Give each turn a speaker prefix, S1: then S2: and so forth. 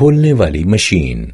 S1: खोलने वाली मशीन।